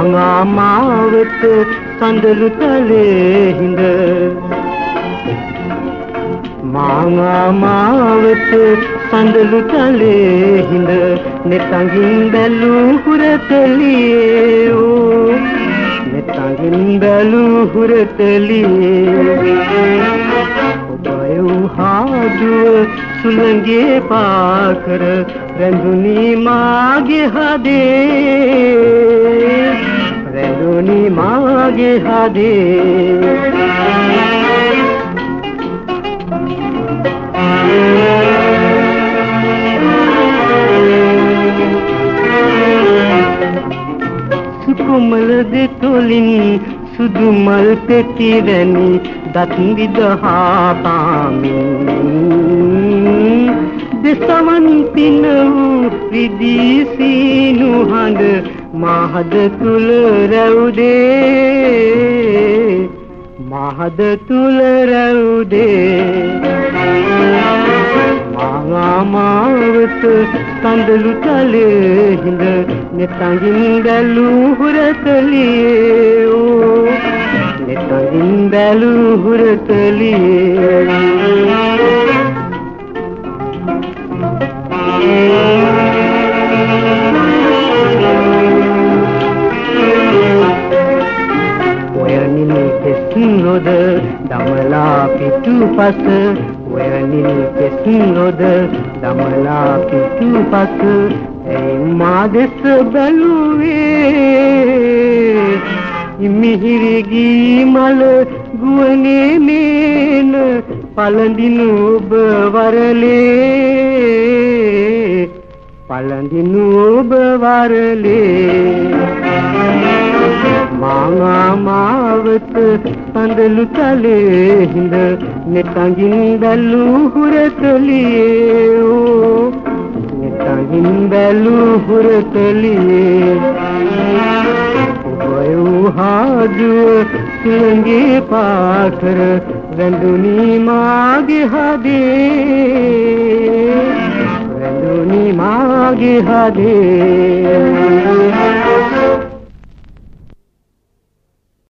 මාංගා මාවත සඳලු තලේ හිඳ. මාංගා මාවත සඳලු තලේ හිඳ. නෙතඟින් බැලු හුරතලියේ ඕ නෙතඟින් බැලු හුරතලියේ ඔබය උහාදුව सुनंगे पाकर रंधुनी मागे हादे। रंधुनी मागे हादे। सुकुमल दे तोलिन, सुदुमल पे तिरनी दत्न विदहा पामी දෙසවන් පින වූ විදී සීනු හඬ මහද තුල රැවුදේ මහද තුල රැවුදේ. මාමාවත සඳලු තලේ හිඳ නෙතඟින් බැලු හුරතලියේ ඕ නෙතඟින් බැලු හුරතලියේ දමලා පිටුපස ඔයනින් කෙස්නොද දමලා පිටුපස ඇයි මා දෙස බැලුවේ. මිහිරිගී මල ගුවනේ මේන පළඳිනු ඔබ වරලේ. පළඳිනු ඔබ වරලේ. මාංගා මාවත සඳලු තලේ හිඳ නෙතඟින් බැලු හුරතලියේ ඕ නෙතඟින් බැලු හුරතලියේ ඔබය උහාදුව සිංගේ පාකර රැඳුනි මාගේ හදේ. රැඳුනි මාගේ හදේ.